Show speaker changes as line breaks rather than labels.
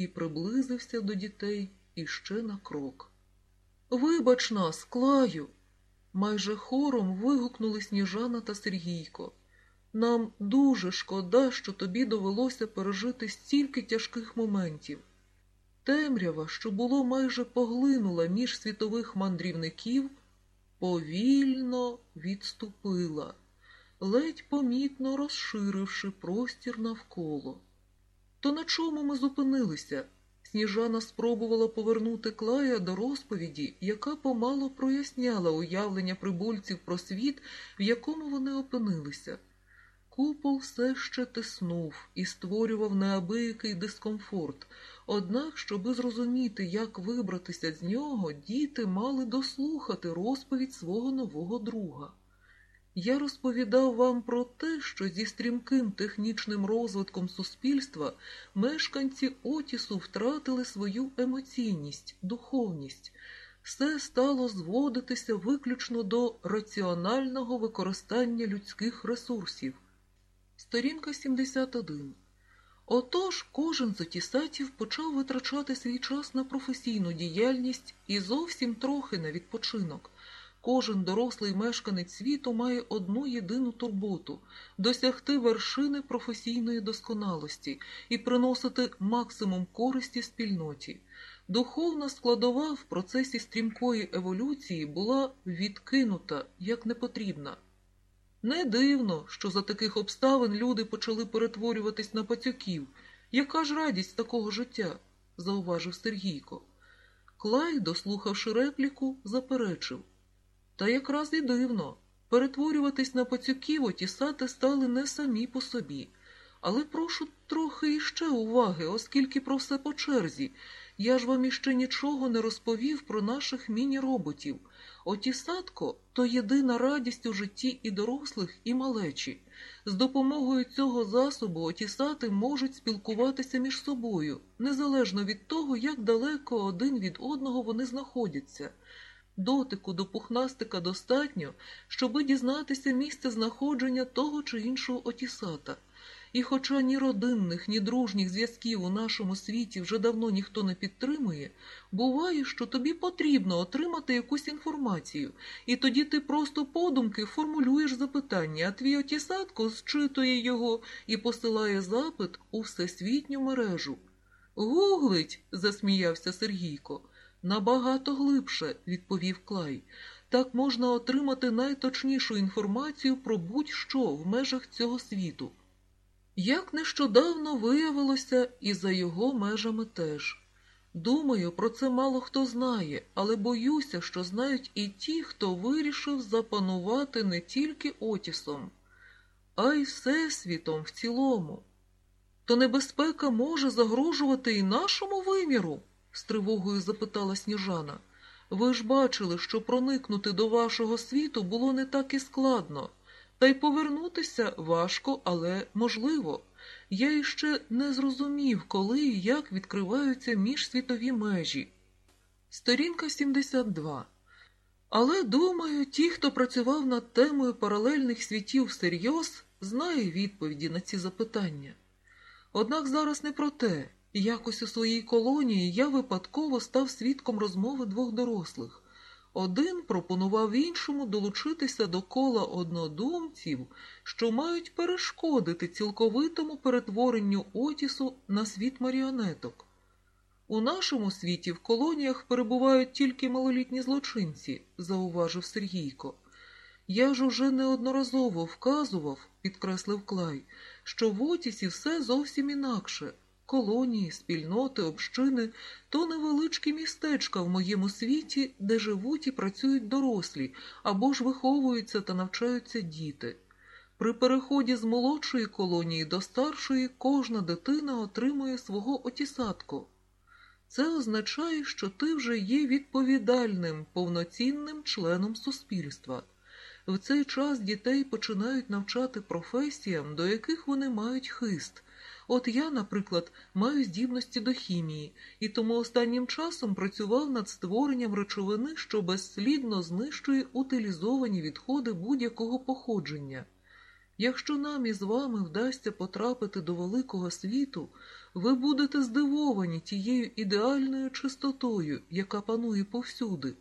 і приблизився до дітей іще на крок. Вибач нас, Клаю. Майже хором вигукнули Сніжана та Сергійко. Нам дуже шкода, що тобі довелося пережити стільки тяжких моментів. Темрява, що було майже поглинула між світових мандрівників, повільно відступила, ледь помітно розширивши простір навколо. То на чому ми зупинилися? Сніжана спробувала повернути Клая до розповіді, яка помало проясняла уявлення прибульців про світ, в якому вони опинилися. Купол все ще тиснув і створював неабиякий дискомфорт. Однак, щоби зрозуміти, як вибратися з нього, діти мали дослухати розповідь свого нового друга. Я розповідав вам про те, що зі стрімким технічним розвитком суспільства мешканці Отісу втратили свою емоційність, духовність. Все стало зводитися виключно до раціонального використання людських ресурсів. Сторінка 71. Отож, кожен з отісатів почав витрачати свій час на професійну діяльність і зовсім трохи на відпочинок. Кожен дорослий мешканець світу має одну єдину турботу досягти вершини професійної досконалості і приносити максимум користі спільноті. Духовна складова в процесі стрімкої еволюції була відкинута як непотрібна. Не дивно, що за таких обставин люди почали перетворюватись на пацюків. Яка ж радість такого життя? зауважив Сергійко. Клай, дослухавши репліку, заперечив. Та якраз і дивно. Перетворюватись на пацюків отісати стали не самі по собі. Але прошу трохи іще уваги, оскільки про все по черзі. Я ж вам іще нічого не розповів про наших міні-роботів. Отісатко то єдина радість у житті і дорослих, і малечі. З допомогою цього засобу отісати можуть спілкуватися між собою, незалежно від того, як далеко один від одного вони знаходяться. Дотику до пухнастика достатньо, щоби дізнатися місце знаходження того чи іншого отісата. І хоча ні родинних, ні дружніх зв'язків у нашому світі вже давно ніхто не підтримує, буває, що тобі потрібно отримати якусь інформацію, і тоді ти просто подумки формулюєш запитання, а твій отісатко зчитує його і посилає запит у всесвітню мережу. Гуглить, засміявся Сергійко. Набагато глибше, відповів Клай. Так можна отримати найточнішу інформацію про будь-що в межах цього світу. Як нещодавно виявилося, і за його межами теж. Думаю, про це мало хто знає, але боюся, що знають і ті, хто вирішив запанувати не тільки Отісом, а й всесвітом в цілому. То небезпека може загрожувати і нашому виміру? З тривогою запитала сніжана. Ви ж бачили, що проникнути до вашого світу було не так і складно, та й повернутися важко, але можливо. Я іще не зрозумів, коли і як відкриваються міжсвітові межі. Сторінка 72. Але, думаю, ті, хто працював над темою паралельних світів всерйоз, знає відповіді на ці запитання. Однак зараз не про те. Якось у своїй колонії я випадково став свідком розмови двох дорослих. Один пропонував іншому долучитися до кола однодумців, що мають перешкодити цілковитому перетворенню Отісу на світ маріонеток. У нашому світі в колоніях перебувають тільки малолітні злочинці, зауважив Сергійко. Я ж уже неодноразово вказував, підкреслив Клай, що в Отісі все зовсім інакше. Колонії, спільноти, общини то невеличкі містечка в моєму світі, де живуть і працюють дорослі, або ж виховуються та навчаються діти. При переході з молодшої колонії до старшої кожна дитина отримує свого отісатку. Це означає, що ти вже є відповідальним, повноцінним членом суспільства. В цей час дітей починають навчати професіям, до яких вони мають хист. От я, наприклад, маю здібності до хімії, і тому останнім часом працював над створенням речовини, що безслідно знищує утилізовані відходи будь-якого походження. Якщо нам із вами вдасться потрапити до великого світу, ви будете здивовані тією ідеальною чистотою, яка панує повсюди,